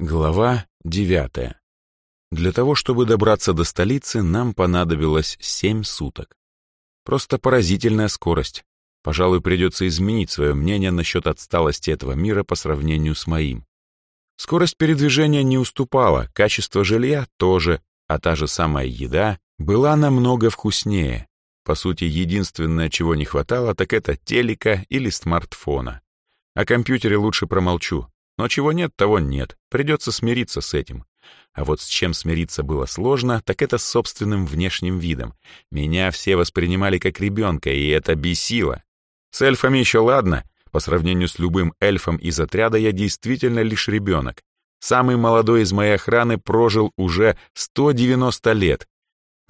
Глава девятая. Для того, чтобы добраться до столицы, нам понадобилось семь суток. Просто поразительная скорость. Пожалуй, придется изменить свое мнение насчет отсталости этого мира по сравнению с моим. Скорость передвижения не уступала, качество жилья тоже, а та же самая еда была намного вкуснее. По сути, единственное, чего не хватало, так это телека или смартфона. О компьютере лучше промолчу. Но чего нет, того нет. Придется смириться с этим. А вот с чем смириться было сложно, так это с собственным внешним видом. Меня все воспринимали как ребенка, и это бесило. С эльфами еще ладно. По сравнению с любым эльфом из отряда я действительно лишь ребенок. Самый молодой из моей охраны прожил уже 190 лет.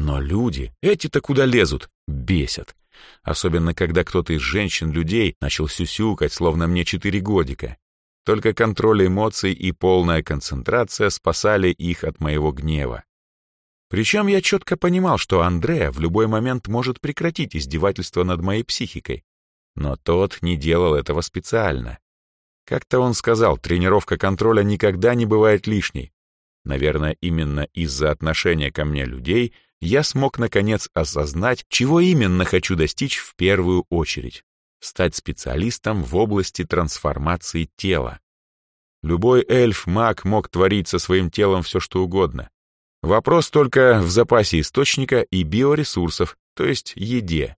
Но люди, эти-то куда лезут, бесят. Особенно, когда кто-то из женщин-людей начал сюсюкать, словно мне четыре годика. Только контроль эмоций и полная концентрация спасали их от моего гнева. Причем я четко понимал, что Андреа в любой момент может прекратить издевательство над моей психикой. Но тот не делал этого специально. Как-то он сказал, тренировка контроля никогда не бывает лишней. Наверное, именно из-за отношения ко мне людей я смог наконец осознать, чего именно хочу достичь в первую очередь стать специалистом в области трансформации тела. Любой эльф-маг мог творить со своим телом все, что угодно. Вопрос только в запасе источника и биоресурсов, то есть еде.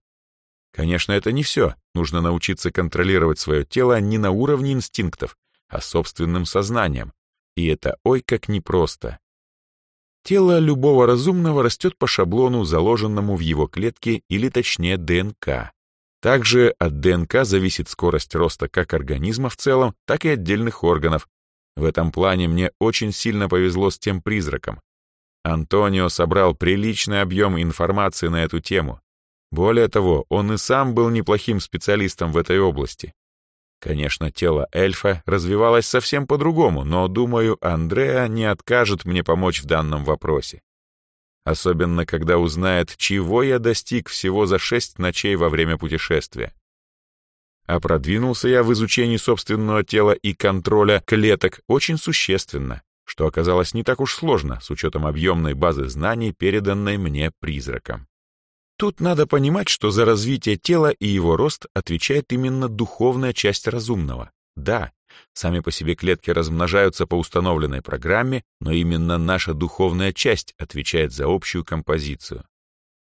Конечно, это не все. Нужно научиться контролировать свое тело не на уровне инстинктов, а собственным сознанием. И это ой как непросто. Тело любого разумного растет по шаблону, заложенному в его клетке или точнее ДНК. Также от ДНК зависит скорость роста как организма в целом, так и отдельных органов. В этом плане мне очень сильно повезло с тем призраком. Антонио собрал приличный объем информации на эту тему. Более того, он и сам был неплохим специалистом в этой области. Конечно, тело эльфа развивалось совсем по-другому, но, думаю, Андреа не откажет мне помочь в данном вопросе особенно когда узнает, чего я достиг всего за шесть ночей во время путешествия. А продвинулся я в изучении собственного тела и контроля клеток очень существенно, что оказалось не так уж сложно с учетом объемной базы знаний, переданной мне призраком. Тут надо понимать, что за развитие тела и его рост отвечает именно духовная часть разумного. Да, Сами по себе клетки размножаются по установленной программе, но именно наша духовная часть отвечает за общую композицию.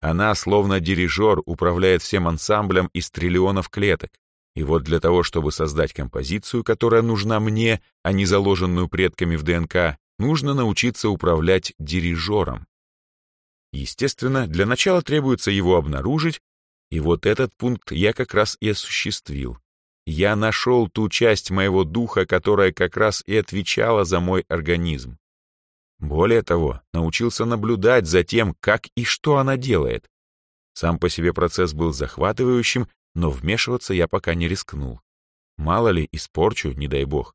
Она, словно дирижер, управляет всем ансамблем из триллионов клеток. И вот для того, чтобы создать композицию, которая нужна мне, а не заложенную предками в ДНК, нужно научиться управлять дирижером. Естественно, для начала требуется его обнаружить, и вот этот пункт я как раз и осуществил. Я нашел ту часть моего духа, которая как раз и отвечала за мой организм. Более того, научился наблюдать за тем, как и что она делает. Сам по себе процесс был захватывающим, но вмешиваться я пока не рискнул. Мало ли, испорчу, не дай бог.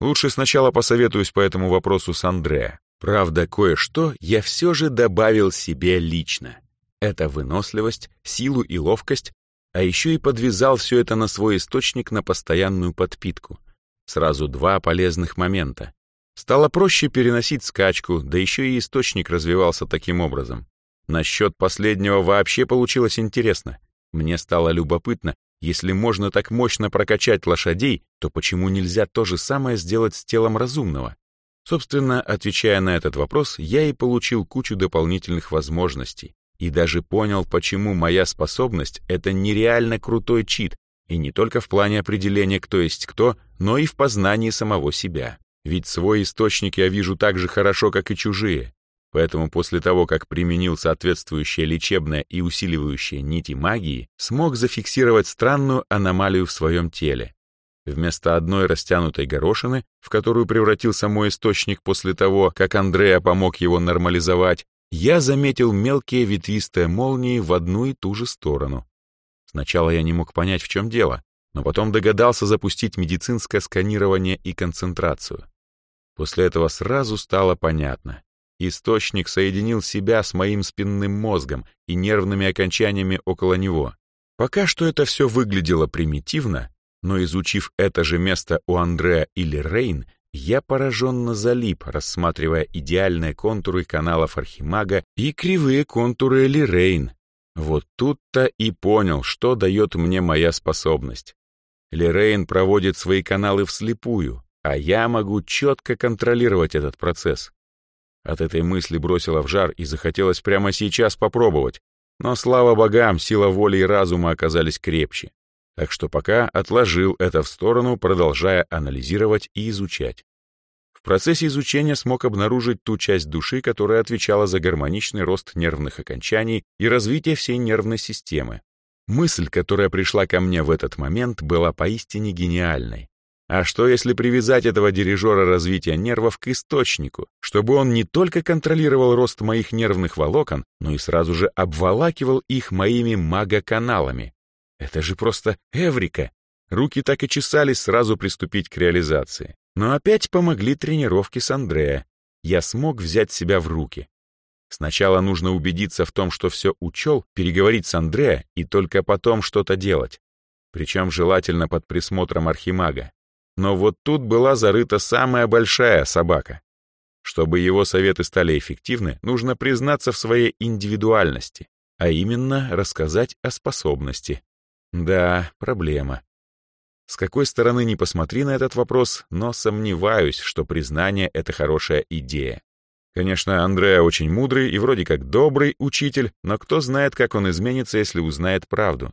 Лучше сначала посоветуюсь по этому вопросу с Андреа. Правда, кое-что я все же добавил себе лично. Это выносливость, силу и ловкость, а еще и подвязал все это на свой источник на постоянную подпитку. Сразу два полезных момента. Стало проще переносить скачку, да еще и источник развивался таким образом. Насчет последнего вообще получилось интересно. Мне стало любопытно, если можно так мощно прокачать лошадей, то почему нельзя то же самое сделать с телом разумного? Собственно, отвечая на этот вопрос, я и получил кучу дополнительных возможностей и даже понял, почему моя способность — это нереально крутой чит, и не только в плане определения, кто есть кто, но и в познании самого себя. Ведь свой источник я вижу так же хорошо, как и чужие. Поэтому после того, как применил соответствующее лечебное и усиливающее нити магии, смог зафиксировать странную аномалию в своем теле. Вместо одной растянутой горошины, в которую превратился мой источник после того, как Андреа помог его нормализовать, я заметил мелкие ветвистые молнии в одну и ту же сторону. Сначала я не мог понять, в чем дело, но потом догадался запустить медицинское сканирование и концентрацию. После этого сразу стало понятно. Источник соединил себя с моим спинным мозгом и нервными окончаниями около него. Пока что это все выглядело примитивно, но изучив это же место у Андреа или Рейн, я пораженно залип, рассматривая идеальные контуры каналов Архимага и кривые контуры Лирейн. Вот тут-то и понял, что дает мне моя способность. Лирейн проводит свои каналы вслепую, а я могу четко контролировать этот процесс. От этой мысли бросило в жар и захотелось прямо сейчас попробовать, но, слава богам, сила воли и разума оказались крепче. Так что пока отложил это в сторону, продолжая анализировать и изучать. В процессе изучения смог обнаружить ту часть души, которая отвечала за гармоничный рост нервных окончаний и развитие всей нервной системы. Мысль, которая пришла ко мне в этот момент, была поистине гениальной. А что, если привязать этого дирижера развития нервов к источнику, чтобы он не только контролировал рост моих нервных волокон, но и сразу же обволакивал их моими магоканалами? Это же просто эврика! Руки так и чесались сразу приступить к реализации. Но опять помогли тренировки с Андреа. Я смог взять себя в руки. Сначала нужно убедиться в том, что все учел, переговорить с Андреа и только потом что-то делать. Причем желательно под присмотром архимага. Но вот тут была зарыта самая большая собака. Чтобы его советы стали эффективны, нужно признаться в своей индивидуальности, а именно рассказать о способности. Да, проблема. С какой стороны ни посмотри на этот вопрос, но сомневаюсь, что признание — это хорошая идея. Конечно, Андреа очень мудрый и вроде как добрый учитель, но кто знает, как он изменится, если узнает правду.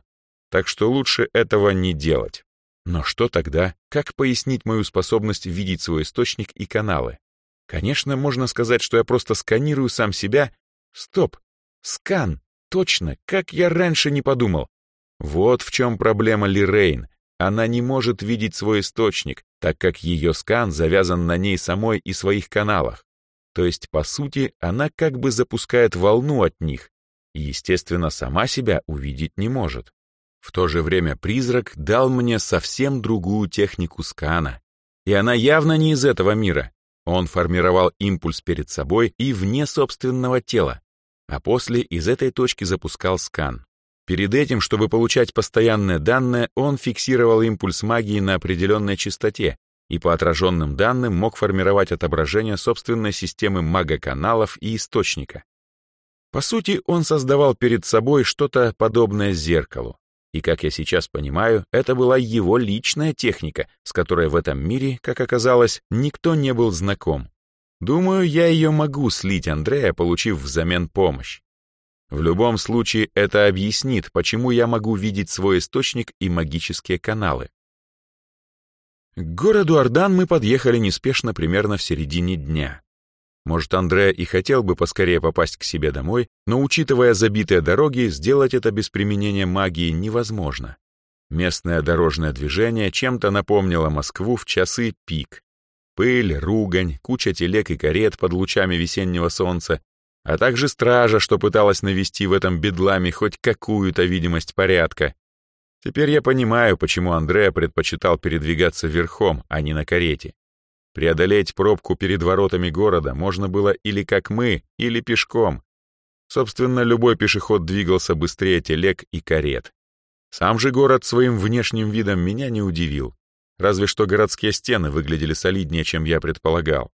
Так что лучше этого не делать. Но что тогда? Как пояснить мою способность видеть свой источник и каналы? Конечно, можно сказать, что я просто сканирую сам себя. Стоп! Скан! Точно! Как я раньше не подумал! Вот в чем проблема Лирейн. Она не может видеть свой источник, так как ее скан завязан на ней самой и своих каналах. То есть, по сути, она как бы запускает волну от них, и, естественно, сама себя увидеть не может. В то же время призрак дал мне совсем другую технику скана. И она явно не из этого мира. Он формировал импульс перед собой и вне собственного тела, а после из этой точки запускал скан. Перед этим, чтобы получать постоянные данные, он фиксировал импульс магии на определенной частоте и по отраженным данным мог формировать отображение собственной системы магоканалов и источника. По сути, он создавал перед собой что-то подобное зеркалу. И, как я сейчас понимаю, это была его личная техника, с которой в этом мире, как оказалось, никто не был знаком. Думаю, я ее могу слить Андрея, получив взамен помощь. В любом случае, это объяснит, почему я могу видеть свой источник и магические каналы. К городу Ордан мы подъехали неспешно примерно в середине дня. Может, Андре и хотел бы поскорее попасть к себе домой, но, учитывая забитые дороги, сделать это без применения магии невозможно. Местное дорожное движение чем-то напомнило Москву в часы пик. Пыль, ругань, куча телег и карет под лучами весеннего солнца, а также стража, что пыталась навести в этом бедламе хоть какую-то видимость порядка. Теперь я понимаю, почему Андреа предпочитал передвигаться верхом, а не на карете. Преодолеть пробку перед воротами города можно было или как мы, или пешком. Собственно, любой пешеход двигался быстрее телег и карет. Сам же город своим внешним видом меня не удивил. Разве что городские стены выглядели солиднее, чем я предполагал.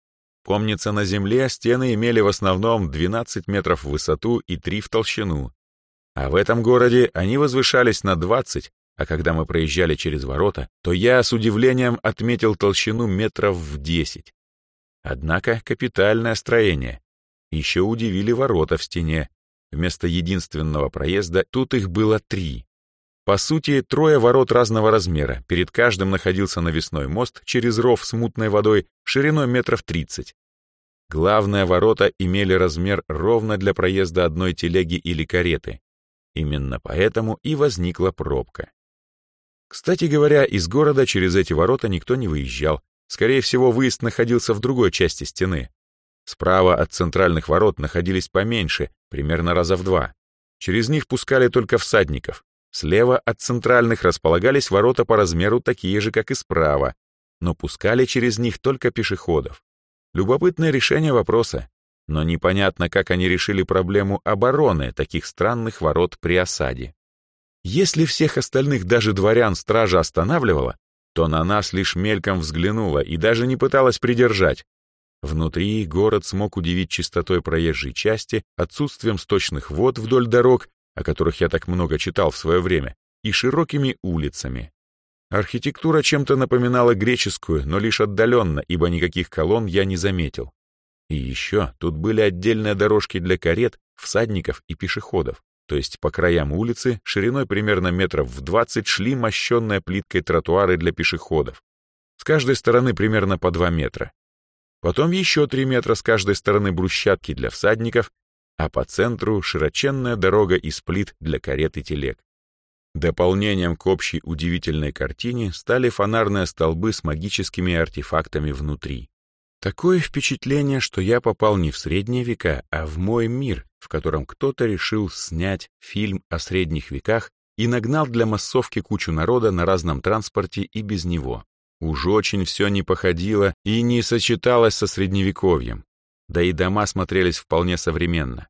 Помнится, на земле стены имели в основном 12 метров в высоту и 3 в толщину. А в этом городе они возвышались на 20, а когда мы проезжали через ворота, то я с удивлением отметил толщину метров в десять. Однако капитальное строение. Еще удивили ворота в стене. Вместо единственного проезда тут их было три. По сути, трое ворот разного размера. Перед каждым находился навесной мост через ров с мутной водой шириной метров тридцать. Главные ворота имели размер ровно для проезда одной телеги или кареты. Именно поэтому и возникла пробка. Кстати говоря, из города через эти ворота никто не выезжал. Скорее всего, выезд находился в другой части стены. Справа от центральных ворот находились поменьше, примерно раза в два. Через них пускали только всадников. Слева от центральных располагались ворота по размеру такие же, как и справа, но пускали через них только пешеходов. Любопытное решение вопроса, но непонятно, как они решили проблему обороны таких странных ворот при осаде. Если всех остальных даже дворян стража останавливала, то на нас лишь мельком взглянула и даже не пыталась придержать. Внутри город смог удивить чистотой проезжей части, отсутствием сточных вод вдоль дорог, о которых я так много читал в свое время, и широкими улицами. Архитектура чем-то напоминала греческую, но лишь отдаленно, ибо никаких колонн я не заметил. И еще тут были отдельные дорожки для карет, всадников и пешеходов. То есть по краям улицы, шириной примерно метров в 20, шли мощенные плиткой тротуары для пешеходов. С каждой стороны примерно по 2 метра. Потом еще 3 метра с каждой стороны брусчатки для всадников, а по центру широченная дорога из плит для карет и телег. Дополнением к общей удивительной картине стали фонарные столбы с магическими артефактами внутри. Такое впечатление, что я попал не в средние века, а в мой мир, в котором кто-то решил снять фильм о средних веках и нагнал для массовки кучу народа на разном транспорте и без него. Уж очень все не походило и не сочеталось со средневековьем. Да и дома смотрелись вполне современно.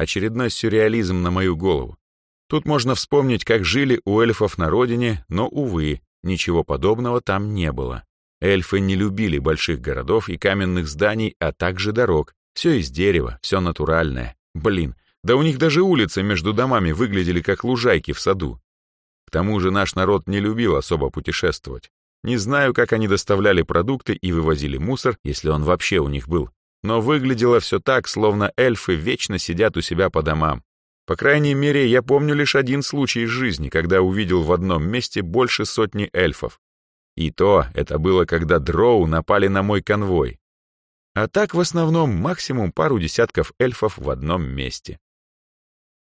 Очередной сюрреализм на мою голову. Тут можно вспомнить, как жили у эльфов на родине, но, увы, ничего подобного там не было. Эльфы не любили больших городов и каменных зданий, а также дорог. Все из дерева, все натуральное. Блин, да у них даже улицы между домами выглядели как лужайки в саду. К тому же наш народ не любил особо путешествовать. Не знаю, как они доставляли продукты и вывозили мусор, если он вообще у них был. Но выглядело все так, словно эльфы вечно сидят у себя по домам. По крайней мере, я помню лишь один случай из жизни, когда увидел в одном месте больше сотни эльфов. И то это было, когда дроу напали на мой конвой. А так, в основном, максимум пару десятков эльфов в одном месте.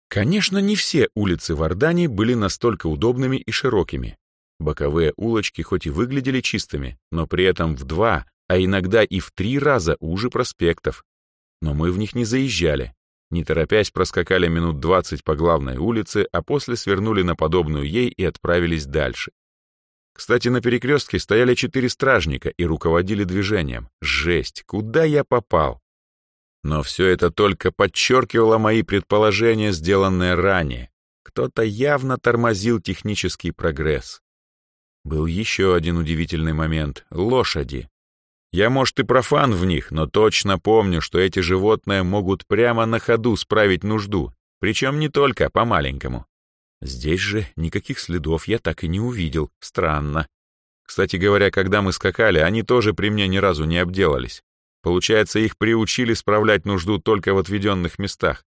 Конечно, не все улицы в Ордане были настолько удобными и широкими. Боковые улочки хоть и выглядели чистыми, но при этом в два, а иногда и в три раза уже проспектов. Но мы в них не заезжали, не торопясь, проскакали минут двадцать по главной улице, а после свернули на подобную ей и отправились дальше. Кстати, на перекрестке стояли четыре стражника и руководили движением. Жесть, куда я попал? Но все это только подчеркивало мои предположения, сделанные ранее. Кто-то явно тормозил технический прогресс. Был еще один удивительный момент — лошади. Я, может, и профан в них, но точно помню, что эти животные могут прямо на ходу справить нужду, причем не только по-маленькому. Здесь же никаких следов я так и не увидел, странно. Кстати говоря, когда мы скакали, они тоже при мне ни разу не обделались. Получается, их приучили справлять нужду только в отведенных местах.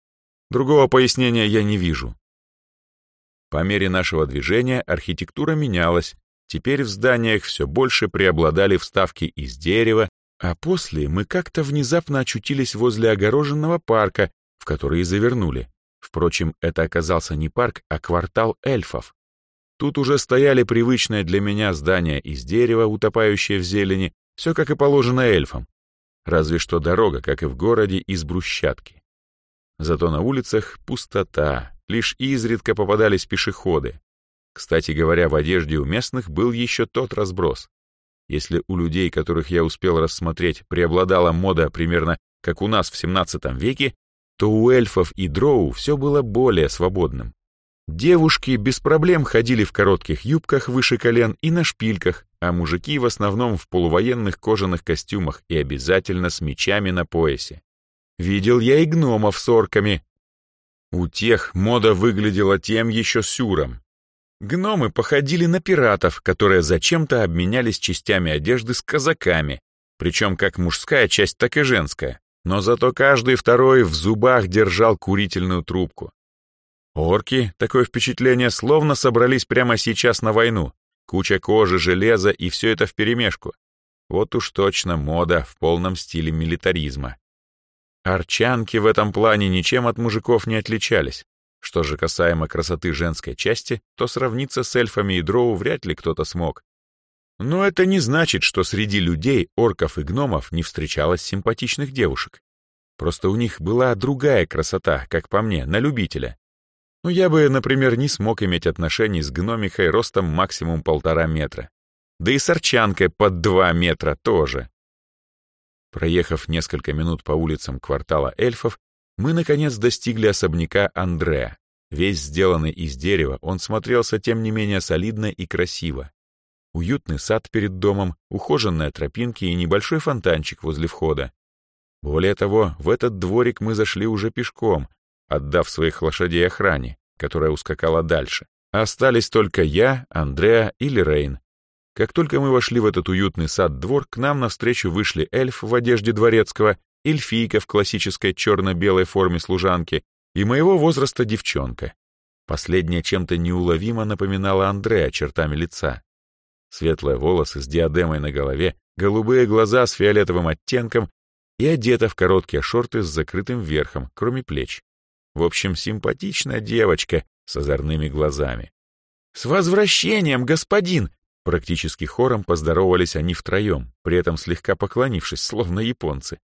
Другого пояснения я не вижу. По мере нашего движения архитектура менялась, Теперь в зданиях все больше преобладали вставки из дерева, а после мы как-то внезапно очутились возле огороженного парка, в который и завернули. Впрочем, это оказался не парк, а квартал эльфов. Тут уже стояли привычные для меня здания из дерева, утопающие в зелени, все как и положено эльфам. Разве что дорога, как и в городе, из брусчатки. Зато на улицах пустота, лишь изредка попадались пешеходы. Кстати говоря, в одежде у местных был еще тот разброс. Если у людей, которых я успел рассмотреть, преобладала мода примерно как у нас в 17 веке, то у эльфов и дроу все было более свободным. Девушки без проблем ходили в коротких юбках выше колен и на шпильках, а мужики в основном в полувоенных кожаных костюмах и обязательно с мечами на поясе. Видел я и гномов с орками. У тех мода выглядела тем еще сюром. Гномы походили на пиратов, которые зачем-то обменялись частями одежды с казаками, причем как мужская часть, так и женская, но зато каждый второй в зубах держал курительную трубку. Орки, такое впечатление, словно собрались прямо сейчас на войну. Куча кожи, железа и все это вперемешку. Вот уж точно мода в полном стиле милитаризма. Арчанки в этом плане ничем от мужиков не отличались. Что же касаемо красоты женской части, то сравниться с эльфами и дроу вряд ли кто-то смог. Но это не значит, что среди людей, орков и гномов не встречалось симпатичных девушек. Просто у них была другая красота, как по мне, на любителя. Ну, я бы, например, не смог иметь отношений с гномихой ростом максимум полтора метра. Да и с арчанкой под два метра тоже. Проехав несколько минут по улицам квартала эльфов, мы, наконец, достигли особняка Андреа. Весь сделанный из дерева, он смотрелся, тем не менее, солидно и красиво. уютный сад перед домом, ухоженные тропинки и небольшой фонтанчик возле входа. Более того, в этот дворик мы зашли уже пешком, отдав своих лошадей охране, которая ускакала дальше. Остались только я, Андреа и Лерейн. Как только мы вошли в этот уютный сад-двор, к нам навстречу вышли эльф в одежде дворецкого, эльфийка в классической черно-белой форме служанки и моего возраста девчонка. Последняя чем-то неуловимо напоминала Андрея чертами лица. Светлые волосы с диадемой на голове, голубые глаза с фиолетовым оттенком и одета в короткие шорты с закрытым верхом, кроме плеч. В общем, симпатичная девочка с озорными глазами. «С возвращением, господин!» Практически хором поздоровались они втроем, при этом слегка поклонившись, словно японцы.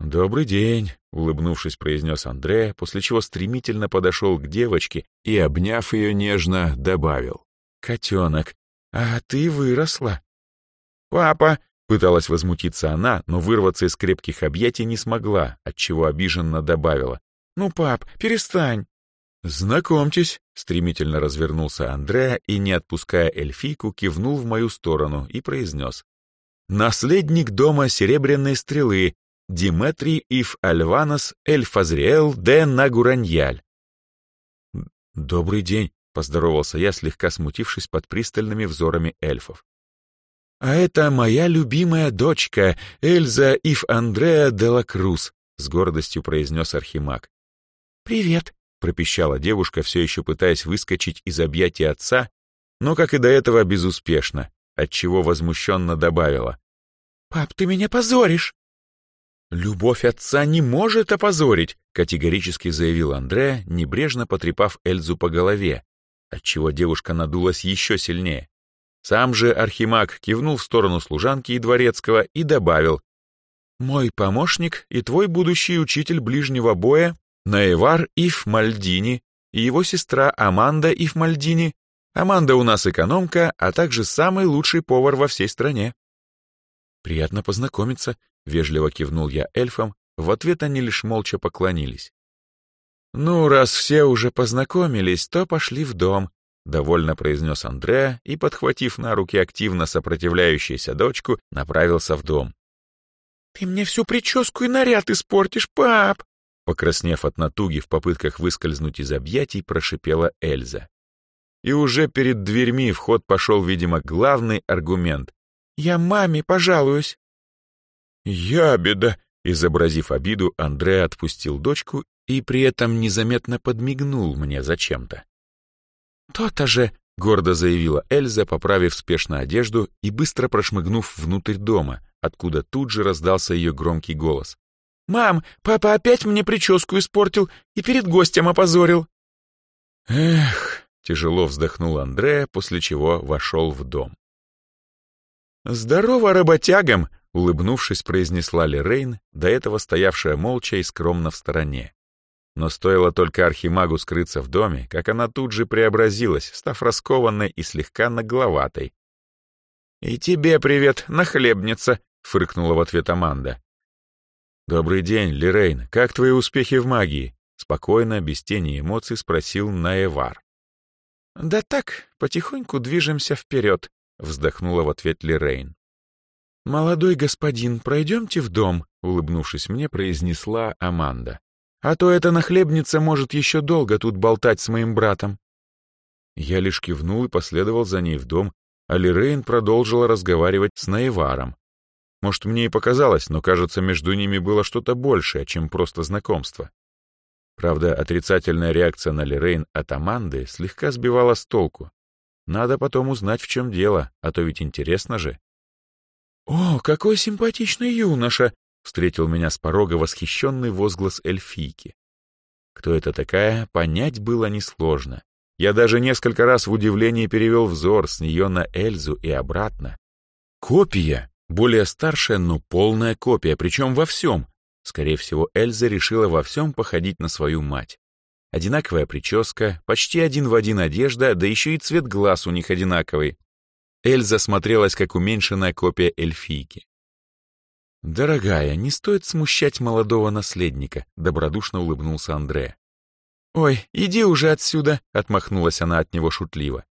«Добрый день», — улыбнувшись, произнес Андре, после чего стремительно подошел к девочке и, обняв ее нежно, добавил. «Котенок, а ты выросла». «Папа!» — пыталась возмутиться она, но вырваться из крепких объятий не смогла, отчего обиженно добавила. «Ну, пап, перестань!» «Знакомьтесь», — стремительно развернулся Андреа и, не отпуская эльфийку, кивнул в мою сторону и произнес. «Наследник дома Серебряной Стрелы, Диметрий Ив Альванос Эль Фазриэл де Нагураньяль. «Добрый день», — поздоровался я, слегка смутившись под пристальными взорами эльфов. «А это моя любимая дочка, Эльза Ив Андреа де ла Круз», — с гордостью произнес Архимаг. «Привет», — пропищала девушка, все еще пытаясь выскочить из объятий отца, но, как и до этого, безуспешно, отчего возмущенно добавила. «Пап, ты меня позоришь!» «Любовь отца не может опозорить», — категорически заявил Андре, небрежно потрепав Эльзу по голове, отчего девушка надулась еще сильнее. Сам же Архимаг кивнул в сторону служанки и дворецкого и добавил, «Мой помощник и твой будущий учитель ближнего боя Наевар Ив Мальдини и его сестра Аманда Ив Мальдини. Аманда у нас экономка, а также самый лучший повар во всей стране». «Приятно познакомиться», — вежливо кивнул я эльфам, в ответ они лишь молча поклонились. «Ну, раз все уже познакомились, то пошли в дом», — довольно произнес Андреа и, подхватив на руки активно сопротивляющуюся дочку, направился в дом. «Ты мне всю прическу и наряд испортишь, пап!» Покраснев от натуги в попытках выскользнуть из объятий, прошипела Эльза. И уже перед дверьми в ход пошел, видимо, главный аргумент. «Я маме пожалуюсь». «Ябеда!» — изобразив обиду, Андре отпустил дочку и при этом незаметно подмигнул мне зачем-то. «То-то же!» — гордо заявила Эльза, поправив спешно одежду и быстро прошмыгнув внутрь дома, откуда тут же раздался ее громкий голос. «Мам, папа опять мне прическу испортил и перед гостем опозорил!» «Эх!» — тяжело вздохнул Андре, после чего вошел в дом. «Здорово работягам!» улыбнувшись, произнесла Лерейн, до этого стоявшая молча и скромно в стороне. Но стоило только архимагу скрыться в доме, как она тут же преобразилась, став раскованной и слегка нагловатой. «И тебе привет, нахлебница!» — фыркнула в ответ Аманда. «Добрый день, Лерейн, как твои успехи в магии?» — спокойно, без тени эмоций спросил Наевар. «Да так, потихоньку движемся вперед», — вздохнула в ответ Лерейн. «Молодой господин, пройдемте в дом», — улыбнувшись мне, произнесла Аманда. «А то эта нахлебница может еще долго тут болтать с моим братом». Я лишь кивнул и последовал за ней в дом, а Лерейн продолжила разговаривать с Наеваром. Может, мне и показалось, но, кажется, между ними было что-то большее, чем просто знакомство. Правда, отрицательная реакция на Лирейн от Аманды слегка сбивала с толку. Надо потом узнать, в чем дело, а то ведь интересно же. «О, какой симпатичный юноша!» — встретил меня с порога восхищенный возглас эльфийки. Кто это такая, понять было несложно. Я даже несколько раз в удивлении перевел взор с нее на Эльзу и обратно. Копия! Более старшая, но полная копия, причем во всем. Скорее всего, Эльза решила во всем походить на свою мать. Одинаковая прическа, почти один в один одежда, да еще и цвет глаз у них одинаковый. Эльза смотрелась как уменьшенная копия эльфийки. «Дорогая, не стоит смущать молодого наследника», — добродушно улыбнулся Андре. «Ой, иди уже отсюда», — отмахнулась она от него шутливо.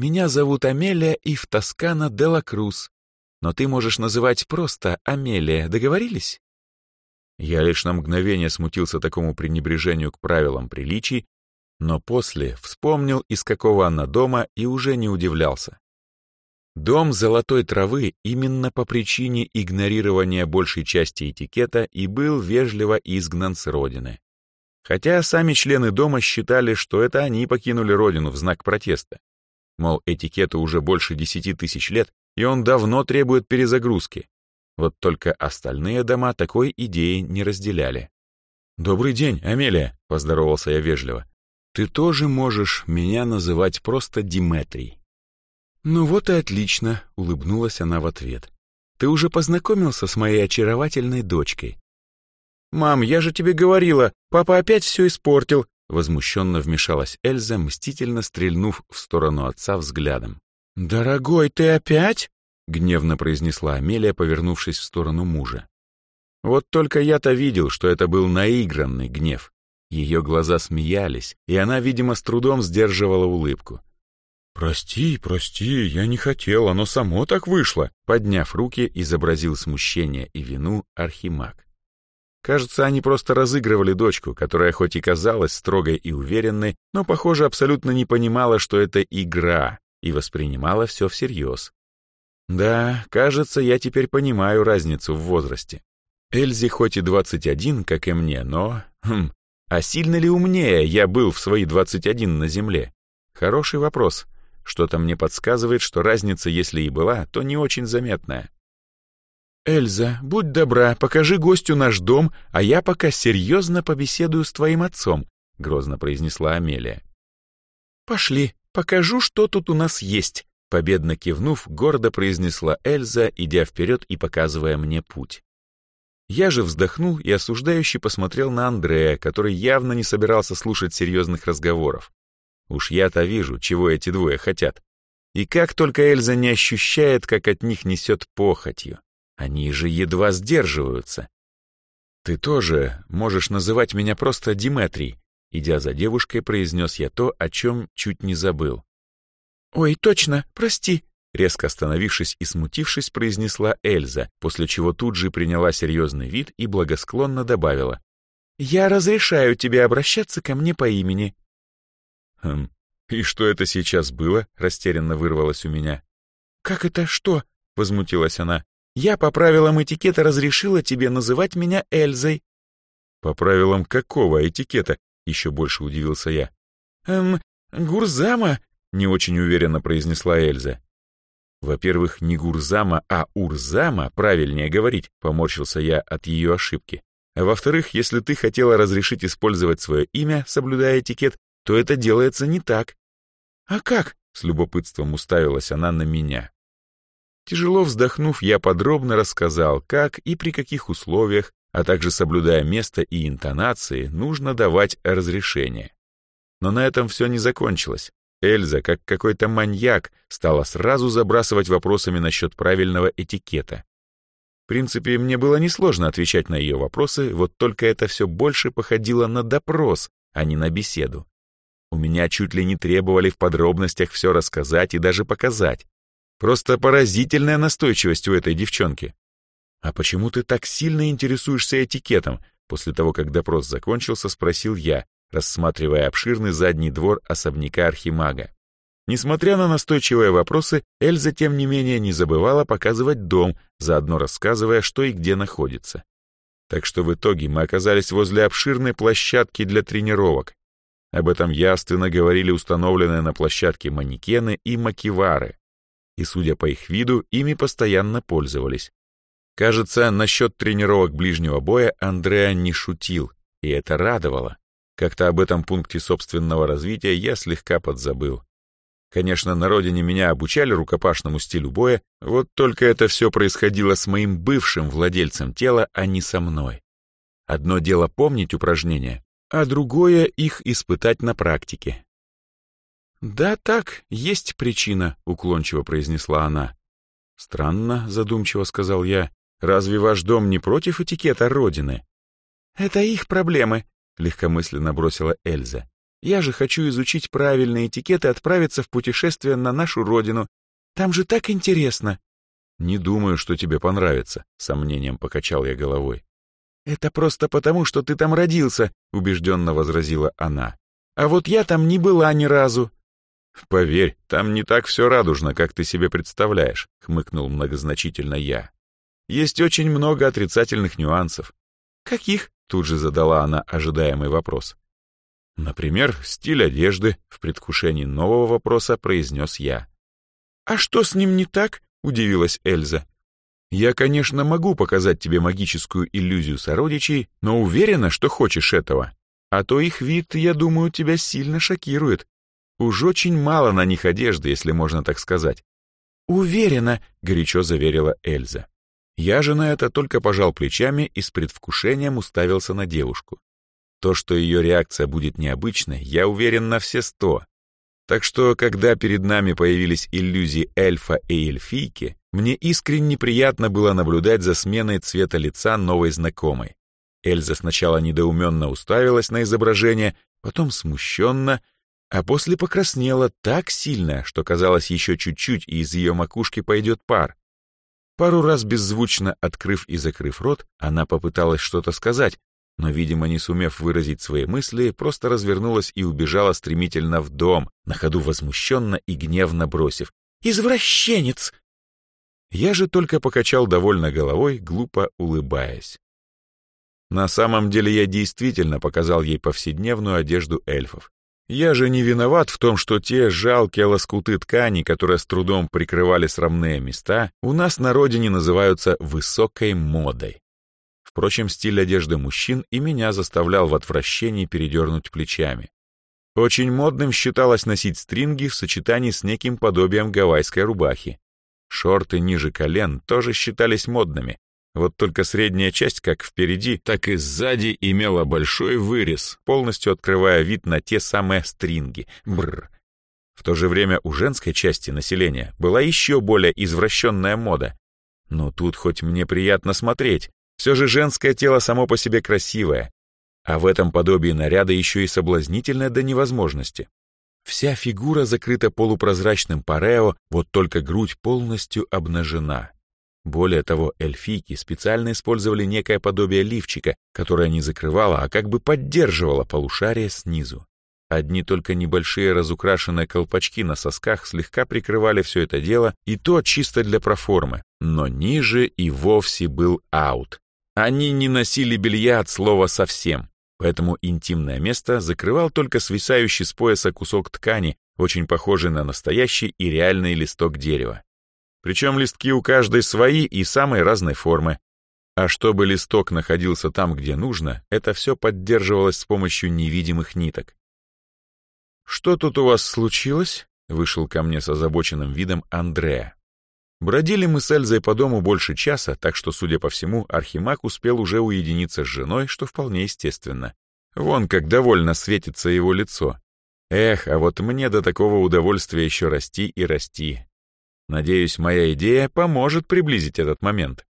Меня зовут Амелия Ив Тоскана де ла Круз, но ты можешь называть просто Амелия, договорились?» Я лишь на мгновение смутился такому пренебрежению к правилам приличий, но после вспомнил, из какого она дома, и уже не удивлялся. Дом золотой травы именно по причине игнорирования большей части этикета и был вежливо изгнан с родины. Хотя сами члены дома считали, что это они покинули родину в знак протеста. Мол, этикету уже больше десяти тысяч лет, и он давно требует перезагрузки. Вот только остальные дома такой идеи не разделяли. «Добрый день, Амелия», — поздоровался я вежливо. «Ты тоже можешь меня называть просто Диметрий». «Ну вот и отлично», — улыбнулась она в ответ. «Ты уже познакомился с моей очаровательной дочкой?» «Мам, я же тебе говорила, папа опять все испортил», — возмущенно вмешалась Эльза, мстительно стрельнув в сторону отца взглядом. «Дорогой, ты опять?» — гневно произнесла Амелия, повернувшись в сторону мужа. Вот только я-то видел, что это был наигранный гнев. Ее глаза смеялись, и она, видимо, с трудом сдерживала улыбку. «Прости, прости, я не хотел, оно само так вышло», подняв руки, изобразил смущение и вину Архимаг. Кажется, они просто разыгрывали дочку, которая хоть и казалась строгой и уверенной, но, похоже, абсолютно не понимала, что это игра, и воспринимала все всерьез. Да, кажется, я теперь понимаю разницу в возрасте. Эльзе хоть и 21, как и мне, но... Хм, а сильно ли умнее я был в свои 21 на Земле? Хороший вопрос. Что-то мне подсказывает, что разница, если и была, то не очень заметная. «Эльза, будь добра, покажи гостю наш дом, а я пока серьезно побеседую с твоим отцом», — грозно произнесла Амелия. «Пошли, покажу, что тут у нас есть», — победно кивнув, гордо произнесла Эльза, идя вперед и показывая мне путь. Я же вздохнул и осуждающе посмотрел на Андрея, который явно не собирался слушать серьезных разговоров. Уж я-то вижу, чего эти двое хотят. И как только Эльза не ощущает, как от них несет похотью. Они же едва сдерживаются. «Ты тоже можешь называть меня просто Диметрий», идя за девушкой, произнес я то, о чем чуть не забыл. «Ой, точно, прости», резко остановившись и смутившись, произнесла Эльза, после чего тут же приняла серьезный вид и благосклонно добавила. «Я разрешаю тебе обращаться ко мне по имени». «Хм, и что это сейчас было?» — растерянно вырвалось у меня. «Как это что?» — возмутилась она. «Я по правилам этикета разрешила тебе называть меня Эльзой». «По правилам какого этикета?» — еще больше удивился я. «Эм, Гурзама», — не очень уверенно произнесла Эльза. Во-первых, не Гурзама, а Урзама, правильнее говорить, поморщился я от ее ошибки. А во-вторых, если ты хотела разрешить использовать свое имя, соблюдая этикет, то это делается не так. А как? С любопытством уставилась она на меня. Тяжело вздохнув, я подробно рассказал, как и при каких условиях, а также соблюдая место и интонации, нужно давать разрешение. Но на этом все не закончилось. Эльза, как какой-то маньяк, стала сразу забрасывать вопросами насчет правильного этикета. В принципе, мне было несложно отвечать на ее вопросы, вот только это все больше походило на допрос, а не на беседу. У меня чуть ли не требовали в подробностях все рассказать и даже показать. Просто поразительная настойчивость у этой девчонки. «А почему ты так сильно интересуешься этикетом?» После того, как допрос закончился, спросил я, рассматривая обширный задний двор особняка Архимага. Несмотря на настойчивые вопросы, Эльза, тем не менее, не забывала показывать дом, заодно рассказывая, что и где находится. Так что в итоге мы оказались возле обширной площадки для тренировок, об этом яственно говорили установленные на площадке манекены и макивары. И, судя по их виду, ими постоянно пользовались. Кажется, насчет тренировок ближнего боя Андреа не шутил, и это радовало. Как-то об этом пункте собственного развития я слегка подзабыл. Конечно, на родине меня обучали рукопашному стилю боя, вот только это все происходило с моим бывшим владельцем тела, а не со мной. Одно дело помнить упражнения, а другое — их испытать на практике. «Да так, есть причина», — уклончиво произнесла она. «Странно», — задумчиво сказал я. «Разве ваш дом не против этикета Родины?» «Это их проблемы», — легкомысленно бросила Эльза. Я же хочу изучить правильные этикеты и отправиться в путешествие на нашу родину. Там же так интересно!» «Не думаю, что тебе понравится», — сомнением покачал я головой. «Это просто потому, что ты там родился», — убежденно возразила она. «А вот я там не была ни разу». «Поверь, там не так все радужно, как ты себе представляешь», — хмыкнул многозначительно я. «Есть очень много отрицательных нюансов». «Каких?» — тут же задала она ожидаемый вопрос. «Например, стиль одежды», — в предвкушении нового вопроса произнес я. «А что с ним не так?» — удивилась Эльза. «Я, конечно, могу показать тебе магическую иллюзию сородичей, но уверена, что хочешь этого. А то их вид, я думаю, тебя сильно шокирует. Уж очень мало на них одежды, если можно так сказать». «Уверена», — горячо заверила Эльза. Я же на это только пожал плечами и с предвкушением уставился на девушку. То, что ее реакция будет необычной, я уверен на все сто. Так что, когда перед нами появились иллюзии эльфа и эльфийки, мне искренне приятно было наблюдать за сменой цвета лица новой знакомой. Эльза сначала недоуменно уставилась на изображение, потом смущенно, а после покраснела так сильно, что казалось еще чуть-чуть, и из ее макушки пойдет пар. Пару раз беззвучно открыв и закрыв рот, она попыталась что-то сказать, но, видимо, не сумев выразить свои мысли, просто развернулась и убежала стремительно в дом, на ходу возмущенно и гневно бросив «Извращенец!». Я же только покачал довольно головой, глупо улыбаясь. На самом деле я действительно показал ей повседневную одежду эльфов. Я же не виноват в том, что те жалкие лоскуты ткани, которые с трудом прикрывали срамные места, у нас на родине называются высокой модой. Впрочем, стиль одежды мужчин и меня заставлял в отвращении передернуть плечами. Очень модным считалось носить стринги в сочетании с неким подобием гавайской рубахи. Шорты ниже колен тоже считались модными, вот только средняя часть как впереди, так и сзади имела большой вырез, полностью открывая вид на те самые стринги. Бррр. В то же время у женской части населения была еще более извращенная мода. Но тут хоть мне приятно смотреть, все же женское тело само по себе красивое, а в этом подобии наряда еще и соблазнительное до невозможности. Вся фигура закрыта полупрозрачным парео, вот только грудь полностью обнажена. Более того, эльфийки специально использовали некое подобие лифчика, которое не закрывало, а как бы поддерживало полушарие снизу. Одни только небольшие разукрашенные колпачки на сосках слегка прикрывали все это дело, и то чисто для проформы, но ниже и вовсе был аут. Они не носили белья от слова совсем, поэтому интимное место закрывал только свисающий с пояса кусок ткани, очень похожий на настоящий и реальный листок дерева. Причем листки у каждой свои и самой разной формы. А чтобы листок находился там, где нужно, это все поддерживалось с помощью невидимых ниток. «Что тут у вас случилось?» — вышел ко мне с озабоченным видом Андреа. Бродили мы с Эльзой по дому больше часа, так что, судя по всему, Архимаг успел уже уединиться с женой, что вполне естественно. Вон как довольно светится его лицо. Эх, а вот мне до такого удовольствия еще расти и расти. Надеюсь, моя идея поможет приблизить этот момент.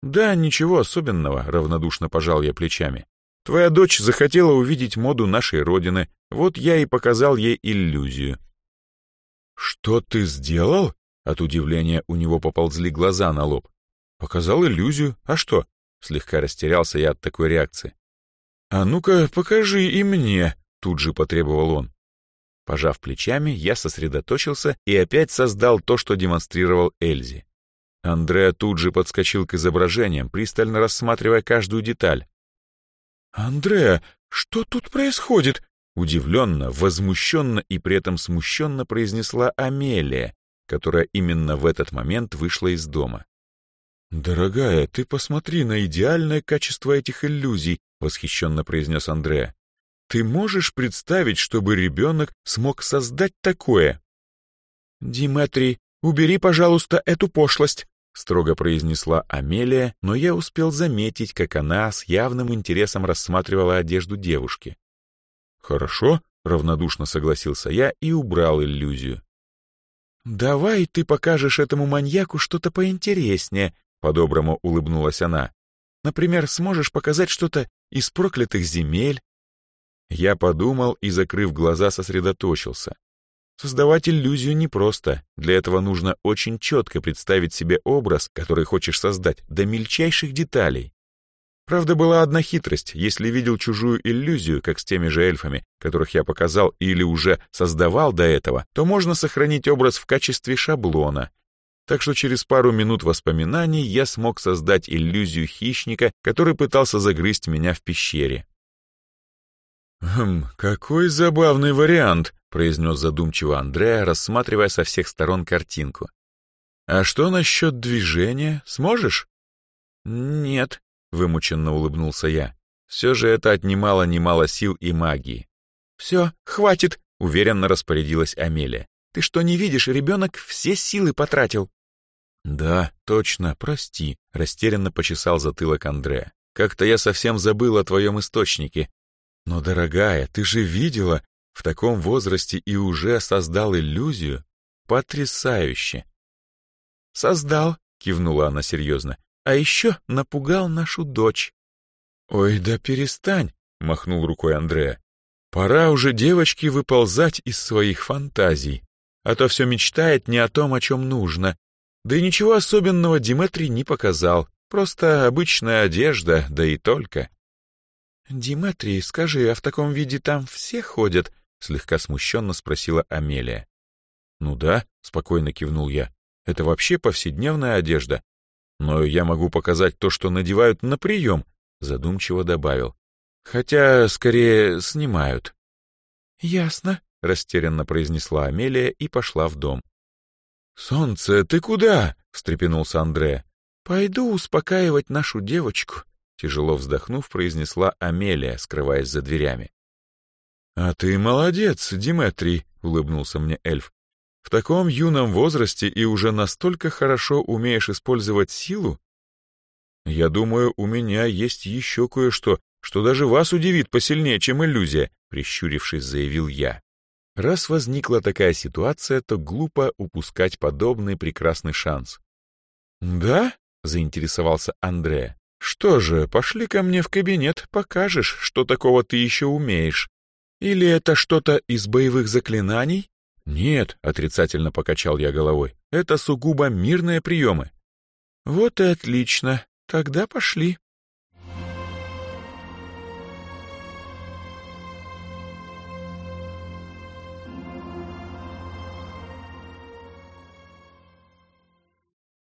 Да, ничего особенного, равнодушно пожал я плечами. Твоя дочь захотела увидеть моду нашей родины, вот я и показал ей иллюзию. Что ты сделал? От удивления у него поползли глаза на лоб. Показал иллюзию. А что? Слегка растерялся я от такой реакции. «А ну-ка, покажи и мне», — тут же потребовал он. Пожав плечами, я сосредоточился и опять создал то, что демонстрировал Эльзи. Андреа тут же подскочил к изображениям, пристально рассматривая каждую деталь. «Андреа, что тут происходит?» Удивленно, возмущенно и при этом смущенно произнесла Амелия, которая именно в этот момент вышла из дома. «Дорогая, ты посмотри на идеальное качество этих иллюзий», — восхищенно произнес Андреа. «Ты можешь представить, чтобы ребенок смог создать такое?» «Диметрий, убери, пожалуйста, эту пошлость», — строго произнесла Амелия, но я успел заметить, как она с явным интересом рассматривала одежду девушки. «Хорошо», — равнодушно согласился я и убрал иллюзию. «Давай ты покажешь этому маньяку что-то поинтереснее», — по-доброму улыбнулась она. «Например, сможешь показать что-то из проклятых земель?» Я подумал и, закрыв глаза, сосредоточился. Создавать иллюзию непросто. Для этого нужно очень четко представить себе образ, который хочешь создать, до мельчайших деталей. Правда, была одна хитрость. Если видел чужую иллюзию, как с теми же эльфами, которых я показал или уже создавал до этого, то можно сохранить образ в качестве шаблона. Так что через пару минут воспоминаний я смог создать иллюзию хищника, который пытался загрызть меня в пещере. «Хм, какой забавный вариант», — произнес задумчиво Андреа, рассматривая со всех сторон картинку. «А что насчет движения? Сможешь?» «Нет», — вымученно улыбнулся я. Все же это отнимало немало сил и магии. «Все, хватит», — уверенно распорядилась Амелия. «Ты что, не видишь, ребенок все силы потратил». «Да, точно, прости», — растерянно почесал затылок Андрея. «Как-то я совсем забыл о твоем источнике. Но, дорогая, ты же видела, в таком возрасте и уже создал иллюзию? Потрясающе!» «Создал», — кивнула она серьезно, «а еще напугал нашу дочь». «Ой, да перестань», — махнул рукой Андрея. «Пора уже девочке выползать из своих фантазий, а то все мечтает не о том, о чем нужно. Да и ничего особенного Диметрий не показал, просто обычная одежда, да и только». «Диметрий, скажи, а в таком виде там все ходят?» — слегка смущенно спросила Амелия. «Ну да», — спокойно кивнул я, — «это вообще повседневная одежда. Но я могу показать то, что надевают на прием», — задумчиво добавил. «Хотя, скорее, снимают». «Ясно», — растерянно произнесла Амелия и пошла в дом. «Солнце, ты куда?» — встрепенулся Андре. «Пойду успокаивать нашу девочку», Тяжело вздохнув, произнесла Амелия, скрываясь за дверями. «А ты молодец, Диметрий», — улыбнулся мне эльф. «В таком юном возрасте и уже настолько хорошо умеешь использовать силу? Я думаю, у меня есть еще кое-что, что даже вас удивит посильнее, чем иллюзия», — прищурившись, заявил я. Раз возникла такая ситуация, то глупо упускать подобный прекрасный шанс. «Да?» — заинтересовался Андрея. Что же, пошли ко мне в кабинет, покажешь, что такого ты еще умеешь. Или это что-то из боевых заклинаний? Нет, отрицательно покачал я головой. Это сугубо мирные приемы. Вот и отлично. Тогда пошли.